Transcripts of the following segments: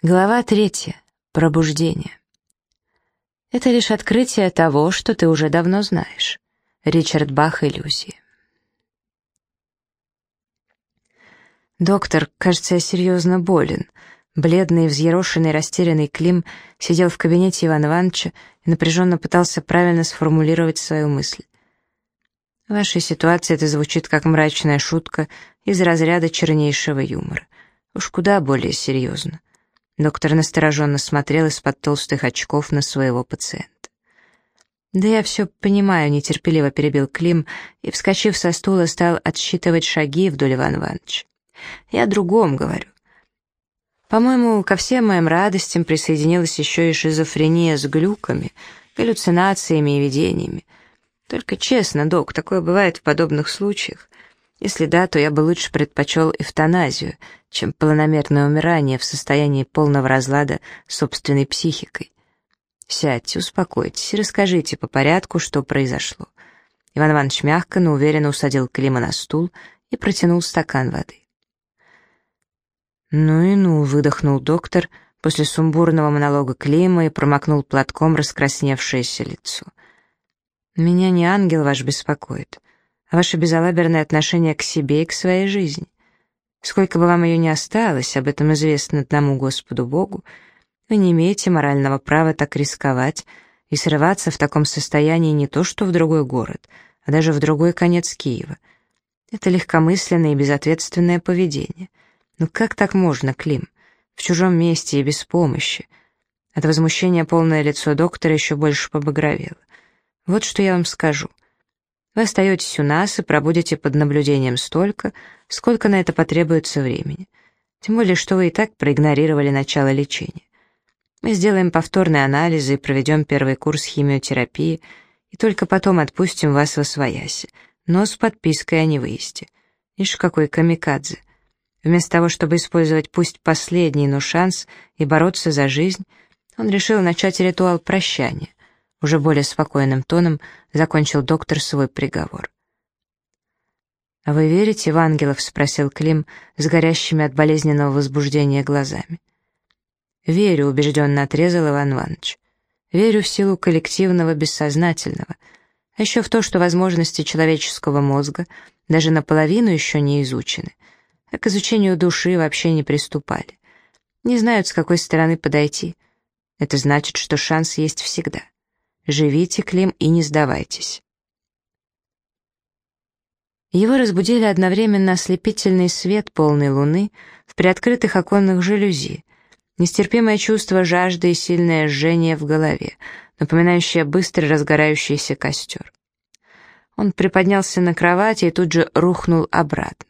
Глава третья. Пробуждение. Это лишь открытие того, что ты уже давно знаешь. Ричард Бах «Иллюзии». «Доктор, кажется, я серьезно болен». Бледный, взъерошенный, растерянный Клим сидел в кабинете Ивана Ивановича и напряженно пытался правильно сформулировать свою мысль. В вашей ситуации это звучит как мрачная шутка из разряда чернейшего юмора. Уж куда более серьезно. Доктор настороженно смотрел из-под толстых очков на своего пациента. «Да я все понимаю», — нетерпеливо перебил Клим и, вскочив со стула, стал отсчитывать шаги вдоль Ивана Ивановича. «Я о другом говорю. По-моему, ко всем моим радостям присоединилась еще и шизофрения с глюками, галлюцинациями и видениями. Только честно, док, такое бывает в подобных случаях. Если да, то я бы лучше предпочел эвтаназию, чем планомерное умирание в состоянии полного разлада собственной психикой. Сядьте, успокойтесь и расскажите по порядку, что произошло. Иван Иванович мягко, но уверенно усадил Клима на стул и протянул стакан воды. «Ну и ну», — выдохнул доктор после сумбурного монолога Клима и промокнул платком раскрасневшееся лицо. «Меня не ангел ваш беспокоит а ваше безалаберное отношение к себе и к своей жизни. Сколько бы вам ее ни осталось, об этом известно одному Господу Богу, вы не имеете морального права так рисковать и срываться в таком состоянии не то что в другой город, а даже в другой конец Киева. Это легкомысленное и безответственное поведение. Ну как так можно, Клим? В чужом месте и без помощи. От возмущения полное лицо доктора еще больше побагровело. Вот что я вам скажу. Вы остаетесь у нас и пробудете под наблюдением столько, сколько на это потребуется времени. Тем более, что вы и так проигнорировали начало лечения. Мы сделаем повторные анализы и проведем первый курс химиотерапии, и только потом отпустим вас во свояси, но с подпиской о невыезде. Ишь, какой камикадзе. Вместо того, чтобы использовать пусть последний, но шанс и бороться за жизнь, он решил начать ритуал прощания, уже более спокойным тоном закончил доктор свой приговор. «А вы верите в ангелов?» — спросил Клим с горящими от болезненного возбуждения глазами. «Верю», — убежденно отрезал Иван Иванович. «Верю в силу коллективного бессознательного, а еще в то, что возможности человеческого мозга даже наполовину еще не изучены, а к изучению души вообще не приступали. Не знают, с какой стороны подойти. Это значит, что шанс есть всегда». Живите, Клим, и не сдавайтесь. Его разбудили одновременно ослепительный свет полной луны в приоткрытых оконных жалюзи, нестерпимое чувство жажды и сильное жжение в голове, напоминающее быстро разгорающийся костер. Он приподнялся на кровати и тут же рухнул обратно.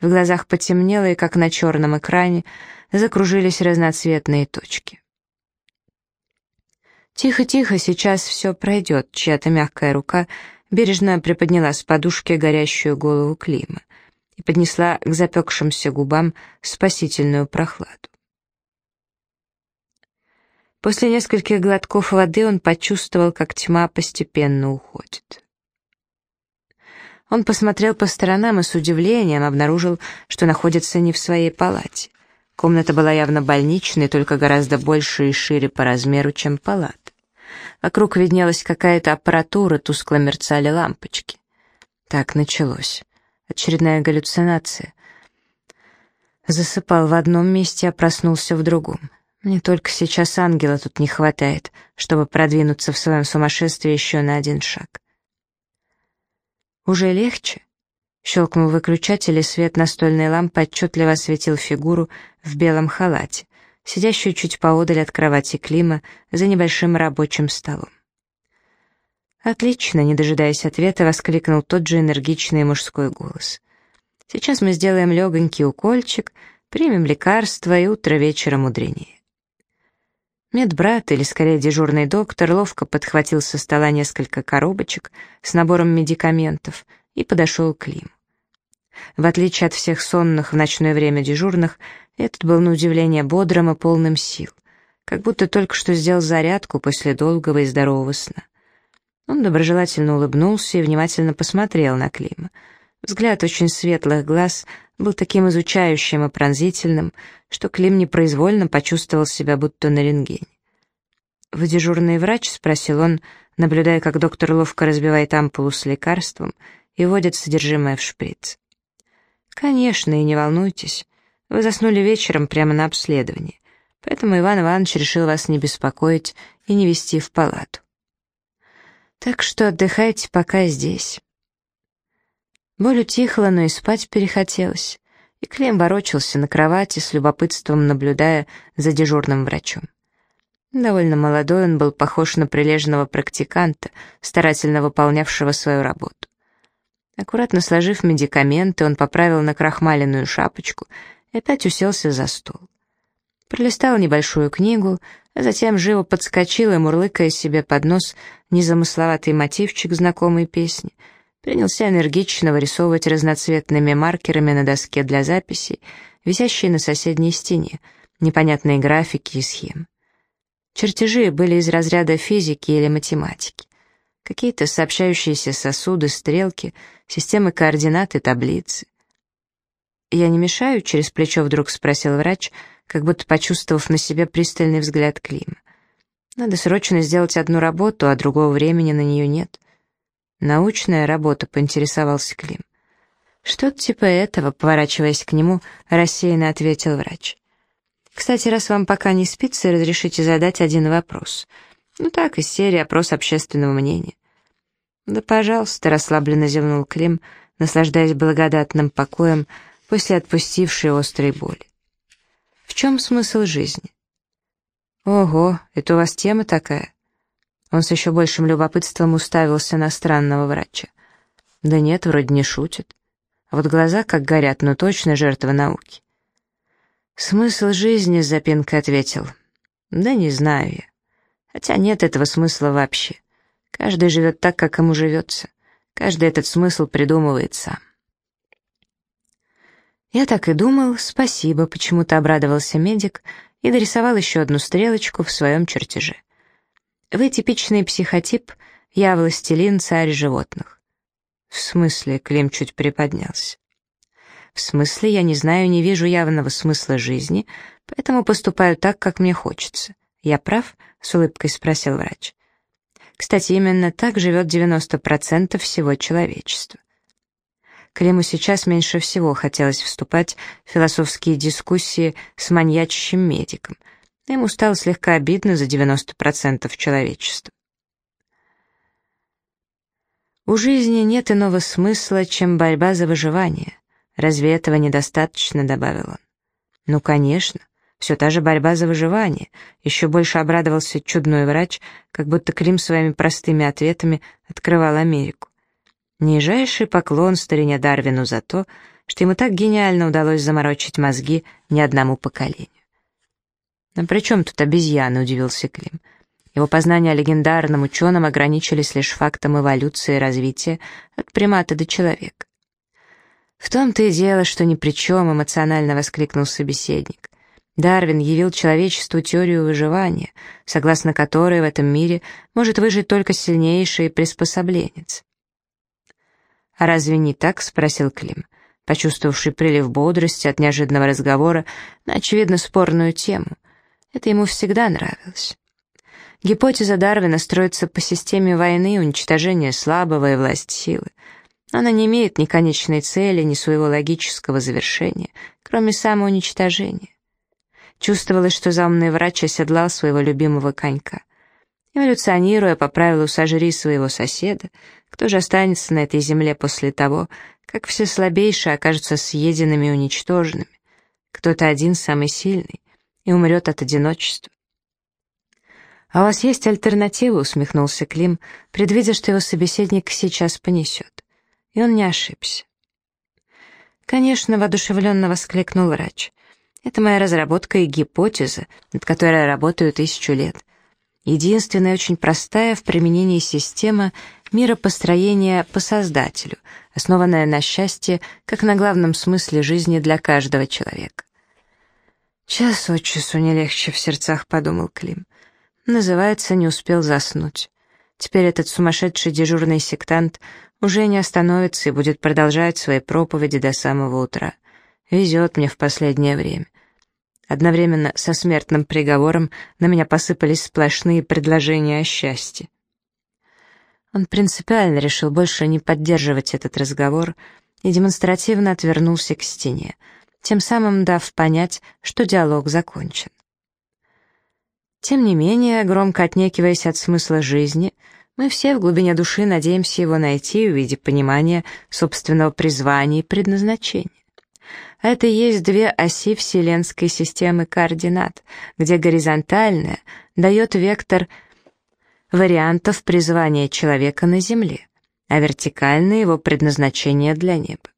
В глазах потемнело, и как на черном экране закружились разноцветные точки. «Тихо-тихо, сейчас все пройдет», — чья-то мягкая рука бережно приподняла с подушки горящую голову Клима и поднесла к запекшимся губам спасительную прохладу. После нескольких глотков воды он почувствовал, как тьма постепенно уходит. Он посмотрел по сторонам и с удивлением обнаружил, что находится не в своей палате. Комната была явно больничной, только гораздо больше и шире по размеру, чем палата. Вокруг виднелась какая-то аппаратура, тускло мерцали лампочки. Так началось. Очередная галлюцинация. Засыпал в одном месте, а проснулся в другом. Мне только сейчас ангела тут не хватает, чтобы продвинуться в своем сумасшествии еще на один шаг. «Уже легче?» Щелкнул выключатель, и свет настольной лампы отчетливо осветил фигуру в белом халате, сидящую чуть поодаль от кровати Клима за небольшим рабочим столом. «Отлично», — не дожидаясь ответа, воскликнул тот же энергичный мужской голос. «Сейчас мы сделаем легонький укольчик, примем лекарство, и утро вечера мудренее». Медбрат, или скорее дежурный доктор, ловко подхватил со стола несколько коробочек с набором медикаментов и подошел к Климу. В отличие от всех сонных в ночное время дежурных, этот был на удивление бодрым и полным сил, как будто только что сделал зарядку после долгого и здорового сна. Он доброжелательно улыбнулся и внимательно посмотрел на Клима. Взгляд очень светлых глаз был таким изучающим и пронзительным, что Клим непроизвольно почувствовал себя будто на рентгене. «Вы дежурный врач?» — спросил он, наблюдая, как доктор ловко разбивает ампулу с лекарством и вводит содержимое в шприц. «Конечно, и не волнуйтесь. Вы заснули вечером прямо на обследовании, поэтому Иван Иванович решил вас не беспокоить и не вести в палату. Так что отдыхайте пока здесь». Боль утихла, но и спать перехотелось, и Клим ворочался на кровати с любопытством, наблюдая за дежурным врачом. Довольно молодой он был похож на прилежного практиканта, старательно выполнявшего свою работу. Аккуратно сложив медикаменты, он поправил накрахмаленную шапочку опять уселся за стол. Пролистал небольшую книгу, а затем живо подскочил и, мурлыкая себе под нос незамысловатый мотивчик знакомой песни, принялся энергично вырисовывать разноцветными маркерами на доске для записей, висящей на соседней стене, непонятные графики и схемы. Чертежи были из разряда физики или математики. Какие-то сообщающиеся сосуды, стрелки, системы координат и таблицы. «Я не мешаю?» — через плечо вдруг спросил врач, как будто почувствовав на себе пристальный взгляд Клима. «Надо срочно сделать одну работу, а другого времени на нее нет». «Научная работа», — поинтересовался Клим. «Что-то типа этого», — поворачиваясь к нему, рассеянно ответил врач. Кстати, раз вам пока не спится, разрешите задать один вопрос. Ну так, из серии опрос общественного мнения. Да, пожалуйста, расслабленно зевнул Клим, наслаждаясь благодатным покоем после отпустившей острой боли. В чем смысл жизни? Ого, это у вас тема такая? Он с еще большим любопытством уставился на странного врача. Да нет, вроде не шутит. А вот глаза как горят, но точно жертва науки. «Смысл жизни», — запинка ответил. «Да не знаю я. Хотя нет этого смысла вообще. Каждый живет так, как ему живется. Каждый этот смысл придумывает сам». Я так и думал, спасибо, почему-то обрадовался медик и дорисовал еще одну стрелочку в своем чертеже. Вы типичный психотип, я властелин, царь животных. В смысле, Клим чуть приподнялся. В смысле, я не знаю, не вижу явного смысла жизни, поэтому поступаю так, как мне хочется. Я прав? С улыбкой спросил врач. Кстати, именно так живет 90% всего человечества. Климу сейчас меньше всего хотелось вступать в философские дискуссии с маньячащим медиком. Ему стало слегка обидно за 90% человечества. У жизни нет иного смысла, чем борьба за выживание. Разве этого недостаточно?» — добавил он. «Ну, конечно. Все та же борьба за выживание». Еще больше обрадовался чудной врач, как будто Крим своими простыми ответами открывал Америку. Нижайший поклон старине Дарвину за то, что ему так гениально удалось заморочить мозги ни одному поколению. «Но при чем тут обезьяны?» — удивился Клим. Его познания о легендарном ученом ограничились лишь фактом эволюции и развития от примата до человека. «В том-то и дело, что ни при чем», — эмоционально воскликнул собеседник. Дарвин явил человечеству теорию выживания, согласно которой в этом мире может выжить только сильнейший приспособленец. «А разве не так?» — спросил Клим, почувствовавший прилив бодрости от неожиданного разговора на, очевидно, спорную тему. Это ему всегда нравилось. Гипотеза Дарвина строится по системе войны, уничтожения слабого и власть силы. Она не имеет ни конечной цели, ни своего логического завершения, кроме самоуничтожения. Чувствовалось, что заумный врач оседлал своего любимого конька. Эволюционируя по правилу «сожри своего соседа», кто же останется на этой земле после того, как все слабейшие окажутся съеденными и уничтоженными? Кто-то один самый сильный и умрет от одиночества. «А у вас есть альтернатива?» — усмехнулся Клим, предвидя, что его собеседник сейчас понесет. И он не ошибся. «Конечно», — воодушевленно воскликнул врач. «Это моя разработка и гипотеза, над которой я работаю тысячу лет. Единственная очень простая в применении система миропостроения по Создателю, основанная на счастье, как на главном смысле жизни для каждого человека». «Час от часу не легче в сердцах», — подумал Клим. Называется «Не успел заснуть». Теперь этот сумасшедший дежурный сектант Уже не остановится и будет продолжать свои проповеди до самого утра. Везет мне в последнее время. Одновременно со смертным приговором на меня посыпались сплошные предложения о счастье. Он принципиально решил больше не поддерживать этот разговор и демонстративно отвернулся к стене, тем самым дав понять, что диалог закончен. Тем не менее, громко отнекиваясь от смысла жизни, мы все в глубине души надеемся его найти в виде понимания собственного призвания и предназначения. Это есть две оси вселенской системы координат, где горизонтальная дает вектор вариантов призвания человека на Земле, а вертикальное его предназначение для неба.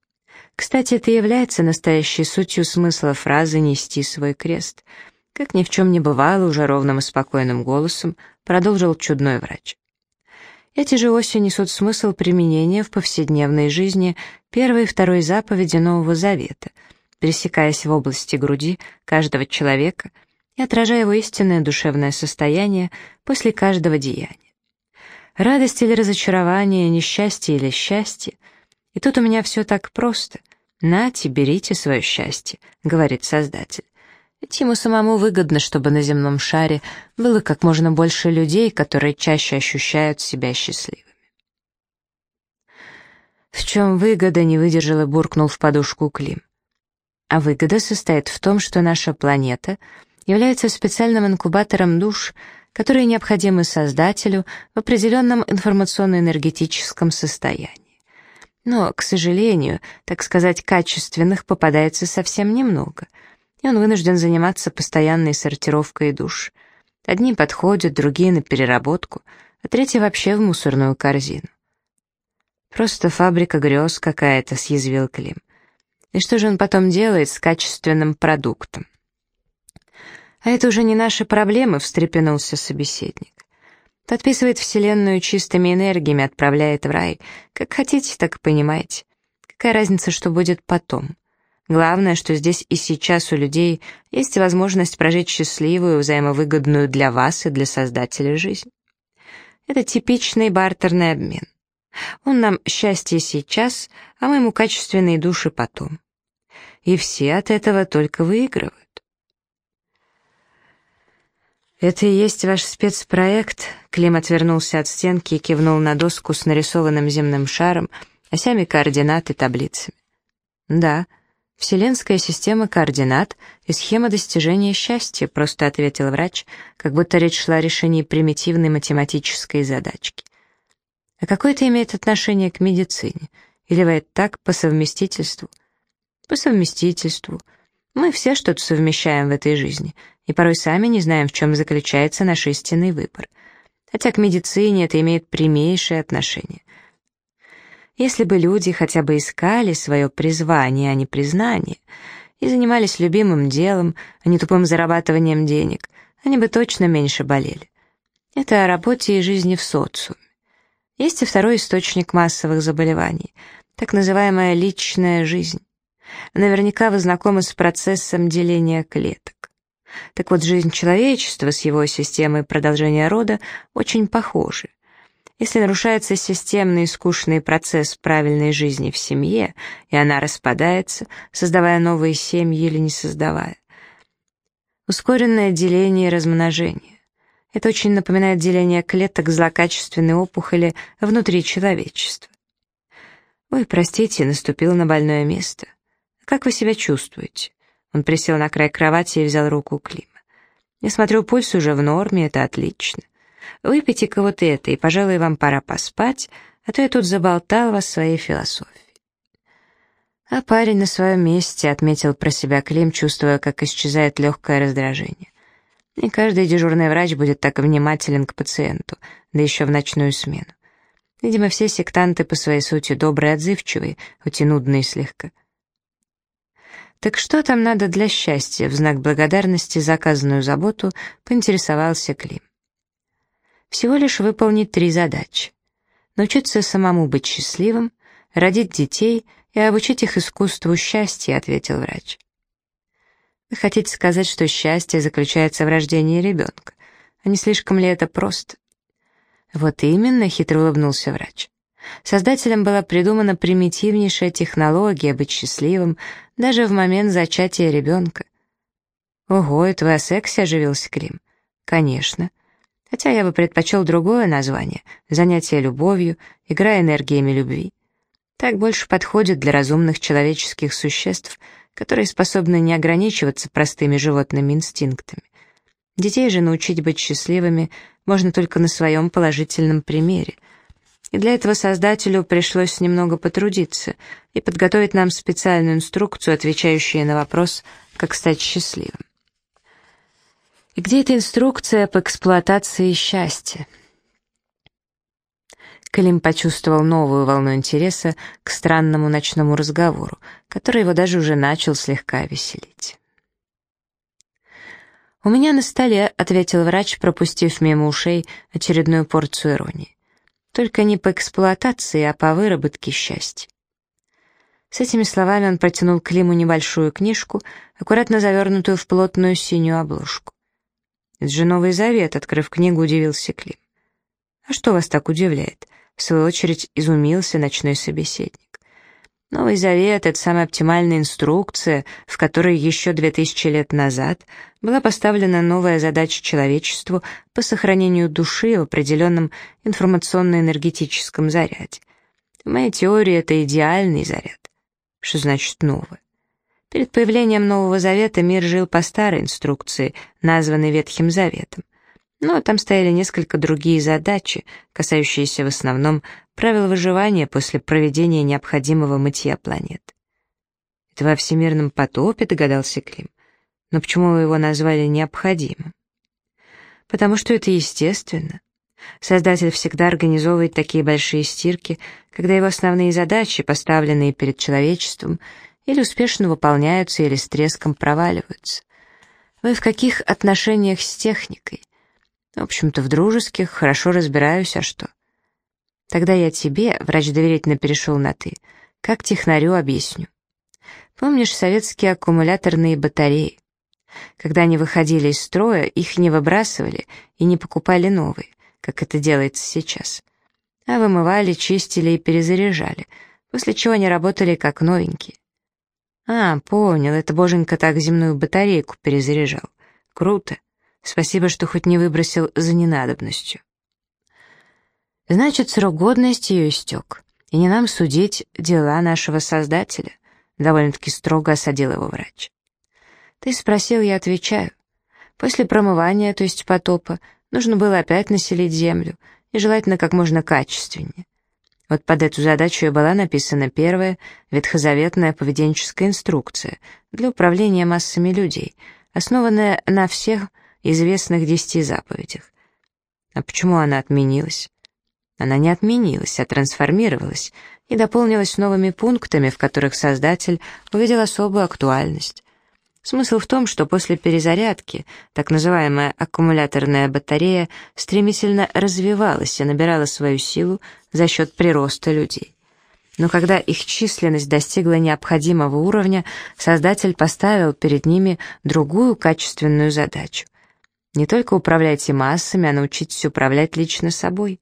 Кстати, это является настоящей сутью смысла фразы «нести свой крест», как ни в чем не бывало, уже ровным и спокойным голосом продолжил чудной врач. Эти же оси несут смысл применения в повседневной жизни первой и второй заповеди Нового Завета, пересекаясь в области груди каждого человека и отражая его истинное душевное состояние после каждого деяния. Радость или разочарование, несчастье или счастье. И тут у меня все так просто. «Нате, берите свое счастье», — говорит Создатель. Ему самому выгодно, чтобы на земном шаре было как можно больше людей, которые чаще ощущают себя счастливыми. В чем выгода, не выдержал и буркнул в подушку Клим. А выгода состоит в том, что наша планета является специальным инкубатором душ, которые необходимы Создателю в определенном информационно-энергетическом состоянии. Но, к сожалению, так сказать, качественных попадается совсем немного — и он вынужден заниматься постоянной сортировкой душ. Одни подходят, другие на переработку, а третьи вообще в мусорную корзину. «Просто фабрика грез какая-то», — съязвил Клим. «И что же он потом делает с качественным продуктом?» «А это уже не наши проблемы», — встрепенулся собеседник. «Подписывает Вселенную чистыми энергиями, отправляет в рай. Как хотите, так понимаете. Какая разница, что будет потом?» Главное, что здесь и сейчас у людей есть возможность прожить счастливую, взаимовыгодную для вас и для создателя жизнь. Это типичный бартерный обмен. Он нам счастье сейчас, а мы ему качественные души потом. И все от этого только выигрывают. «Это и есть ваш спецпроект?» Клим отвернулся от стенки и кивнул на доску с нарисованным земным шаром, осями координат и таблицами. «Да», «Вселенская система координат и схема достижения счастья», просто ответил врач, как будто речь шла о решении примитивной математической задачки. «А какое это имеет отношение к медицине? Или вы это так, по совместительству?» «По совместительству. Мы все что-то совмещаем в этой жизни, и порой сами не знаем, в чем заключается наш истинный выбор. Хотя к медицине это имеет прямейшее отношение. Если бы люди хотя бы искали свое призвание, а не признание, и занимались любимым делом, а не тупым зарабатыванием денег, они бы точно меньше болели. Это о работе и жизни в социуме. Есть и второй источник массовых заболеваний, так называемая личная жизнь. Наверняка вы знакомы с процессом деления клеток. Так вот, жизнь человечества с его системой продолжения рода очень похожи. Если нарушается системный скучный процесс правильной жизни в семье, и она распадается, создавая новые семьи или не создавая. Ускоренное деление и размножение. Это очень напоминает деление клеток злокачественной опухоли внутри человечества. «Ой, простите, наступил на больное место. Как вы себя чувствуете?» Он присел на край кровати и взял руку Клима. «Я смотрю, пульс уже в норме, это отлично. Выпейте-ка вот это, и, пожалуй, вам пора поспать, а то я тут заболтал вас своей философией. А парень на своем месте отметил про себя Клим, чувствуя, как исчезает легкое раздражение. И каждый дежурный врач будет так внимателен к пациенту, да еще в ночную смену. Видимо, все сектанты по своей сути добрые отзывчивые, хоть и нудные слегка. «Так что там надо для счастья?» В знак благодарности за оказанную заботу поинтересовался Клим. Всего лишь выполнить три задачи. Научиться самому быть счастливым, родить детей и обучить их искусству счастья, ответил врач. Вы хотите сказать, что счастье заключается в рождении ребенка? А не слишком ли это просто? Вот именно, хитро улыбнулся врач. Создателем была придумана примитивнейшая технология быть счастливым даже в момент зачатия ребенка. «Ого, это вы о сексе оживился Клим?» «Конечно. Хотя я бы предпочел другое название — занятие любовью, игра энергиями любви. Так больше подходит для разумных человеческих существ, которые способны не ограничиваться простыми животными инстинктами. Детей же научить быть счастливыми можно только на своем положительном примере. И для этого создателю пришлось немного потрудиться и подготовить нам специальную инструкцию, отвечающую на вопрос «как стать счастливым». И где эта инструкция по эксплуатации счастья? Клим почувствовал новую волну интереса к странному ночному разговору, который его даже уже начал слегка веселить. «У меня на столе», — ответил врач, пропустив мимо ушей очередную порцию иронии. «Только не по эксплуатации, а по выработке счастья». С этими словами он протянул Климу небольшую книжку, аккуратно завернутую в плотную синюю обложку. «Это же Новый Завет», — открыв книгу, удивился Клим. «А что вас так удивляет?» В свою очередь изумился ночной собеседник. Новый Завет — это самая оптимальная инструкция, в которой еще две тысячи лет назад была поставлена новая задача человечеству по сохранению души в определенном информационно-энергетическом заряде. В моей теории это идеальный заряд. Что значит новое? Перед появлением Нового Завета мир жил по старой инструкции, названной Ветхим Заветом. Но там стояли несколько другие задачи, касающиеся в основном правил выживания после проведения необходимого мытья планет. «Это во всемирном потопе», — догадался Клим. «Но почему вы его назвали необходимым?» «Потому что это естественно. Создатель всегда организовывает такие большие стирки, когда его основные задачи, поставленные перед человечеством, или успешно выполняются, или с треском проваливаются. Вы в каких отношениях с техникой? В общем-то, в дружеских, хорошо разбираюсь, а что? Тогда я тебе, врач доверительно перешел на «ты», как технарю объясню. Помнишь советские аккумуляторные батареи? Когда они выходили из строя, их не выбрасывали и не покупали новые, как это делается сейчас. А вымывали, чистили и перезаряжали, после чего они работали как новенькие. «А, понял, это боженька так земную батарейку перезаряжал. Круто. Спасибо, что хоть не выбросил за ненадобностью». «Значит, срок годности ее истек, и не нам судить дела нашего Создателя», довольно-таки строго осадил его врач. «Ты спросил, я отвечаю. После промывания, то есть потопа, нужно было опять населить землю, и желательно как можно качественнее. Вот под эту задачу и была написана первая ветхозаветная поведенческая инструкция для управления массами людей, основанная на всех известных десяти заповедях. А почему она отменилась? Она не отменилась, а трансформировалась и дополнилась новыми пунктами, в которых создатель увидел особую актуальность. Смысл в том, что после перезарядки так называемая аккумуляторная батарея стремительно развивалась и набирала свою силу за счет прироста людей. Но когда их численность достигла необходимого уровня, Создатель поставил перед ними другую качественную задачу. Не только управлять и массами, а научитесь управлять лично собой.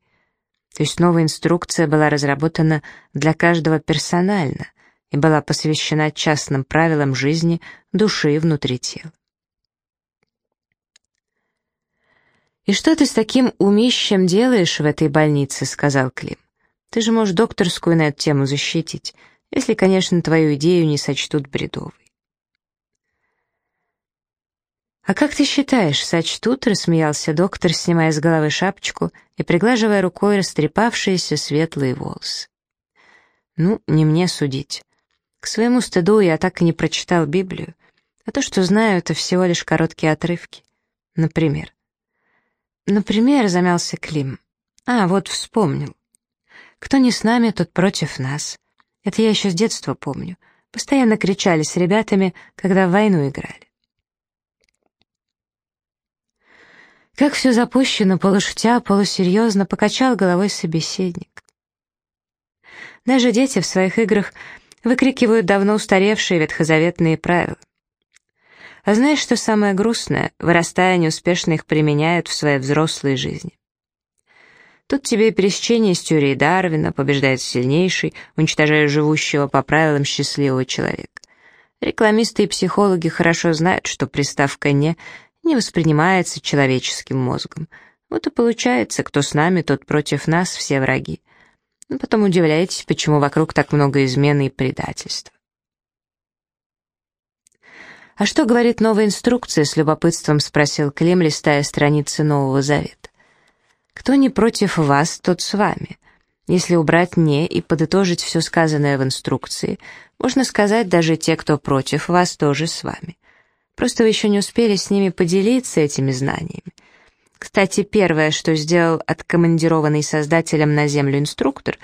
То есть новая инструкция была разработана для каждого персонально, и была посвящена частным правилам жизни души внутри тела. «И что ты с таким умищем делаешь в этой больнице?» — сказал Клим. «Ты же можешь докторскую на эту тему защитить, если, конечно, твою идею не сочтут бредовой». «А как ты считаешь, сочтут?» — рассмеялся доктор, снимая с головы шапочку и приглаживая рукой растрепавшиеся светлые волосы. «Ну, не мне судить. К своему стыду я так и не прочитал Библию, а то, что знаю, это всего лишь короткие отрывки. Например. Например, замялся Клим. А, вот вспомнил. Кто не с нами, тот против нас. Это я еще с детства помню. Постоянно кричали с ребятами, когда в войну играли. Как все запущено, полушутя, полусерьезно, покачал головой собеседник. Даже дети в своих играх выкрикивают давно устаревшие ветхозаветные правила. А знаешь, что самое грустное? Вырастая, неуспешно их применяют в своей взрослой жизни. Тут тебе пересечение с теорией Дарвина, побеждает сильнейший, уничтожая живущего по правилам счастливого человека. Рекламисты и психологи хорошо знают, что приставка «не» не воспринимается человеческим мозгом. Вот и получается, кто с нами, тот против нас, все враги. Но потом удивляетесь, почему вокруг так много измены и предательства. «А что говорит новая инструкция?» — с любопытством спросил Клим, листая страницы Нового Завета. «Кто не против вас, тот с вами. Если убрать «не» и подытожить все сказанное в инструкции, можно сказать, даже те, кто против вас, тоже с вами. Просто вы еще не успели с ними поделиться этими знаниями. Кстати, первое, что сделал откомандированный создателем на Землю инструктор,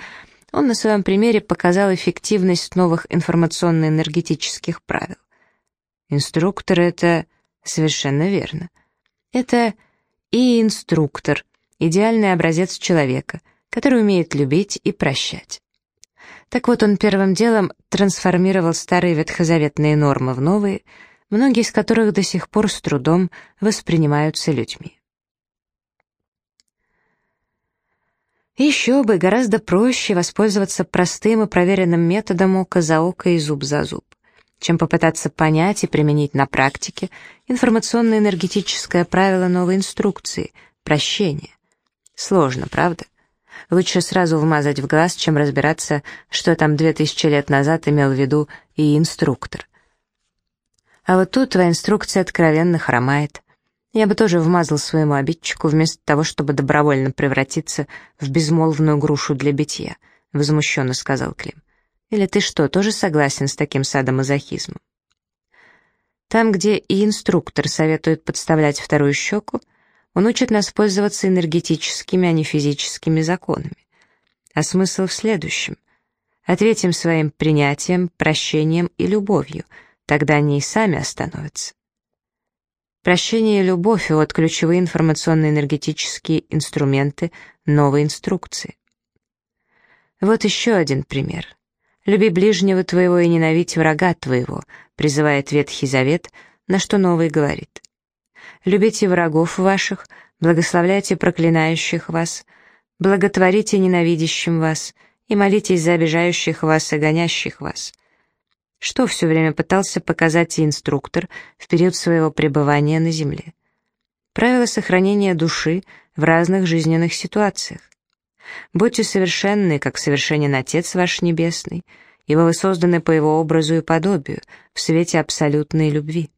он на своем примере показал эффективность новых информационно-энергетических правил. Инструктор — это совершенно верно. Это и инструктор, идеальный образец человека, который умеет любить и прощать. Так вот, он первым делом трансформировал старые ветхозаветные нормы в новые, многие из которых до сих пор с трудом воспринимаются людьми. Еще бы гораздо проще воспользоваться простым и проверенным методом око за око и зуб за зуб, чем попытаться понять и применить на практике информационно-энергетическое правило новой инструкции — прощение. Сложно, правда? Лучше сразу вмазать в глаз, чем разбираться, что там две тысячи лет назад имел в виду и инструктор. А вот тут твоя инструкция откровенно хромает. Я бы тоже вмазал своему обидчику вместо того, чтобы добровольно превратиться в безмолвную грушу для битья, возмущенно сказал Клим. Или ты что, тоже согласен с таким садомазохизмом? Там, где и инструктор советует подставлять вторую щеку, он учит нас пользоваться энергетическими, а не физическими законами. А смысл в следующем. Ответим своим принятием, прощением и любовью, тогда они и сами остановятся. Прощение и любовь — вот ключевые информационно-энергетические инструменты новой инструкции. Вот еще один пример. «Люби ближнего твоего и ненавидь врага твоего», призывает Ветхий Завет, на что Новый говорит. Любите врагов ваших, благословляйте проклинающих вас, благотворите ненавидящим вас и молитесь за обижающих вас и гонящих вас. Что все время пытался показать и инструктор в период своего пребывания на земле? Правила сохранения души в разных жизненных ситуациях. Будьте совершенны, как совершенен Отец ваш Небесный, ибо вы созданы по Его образу и подобию, в свете абсолютной любви.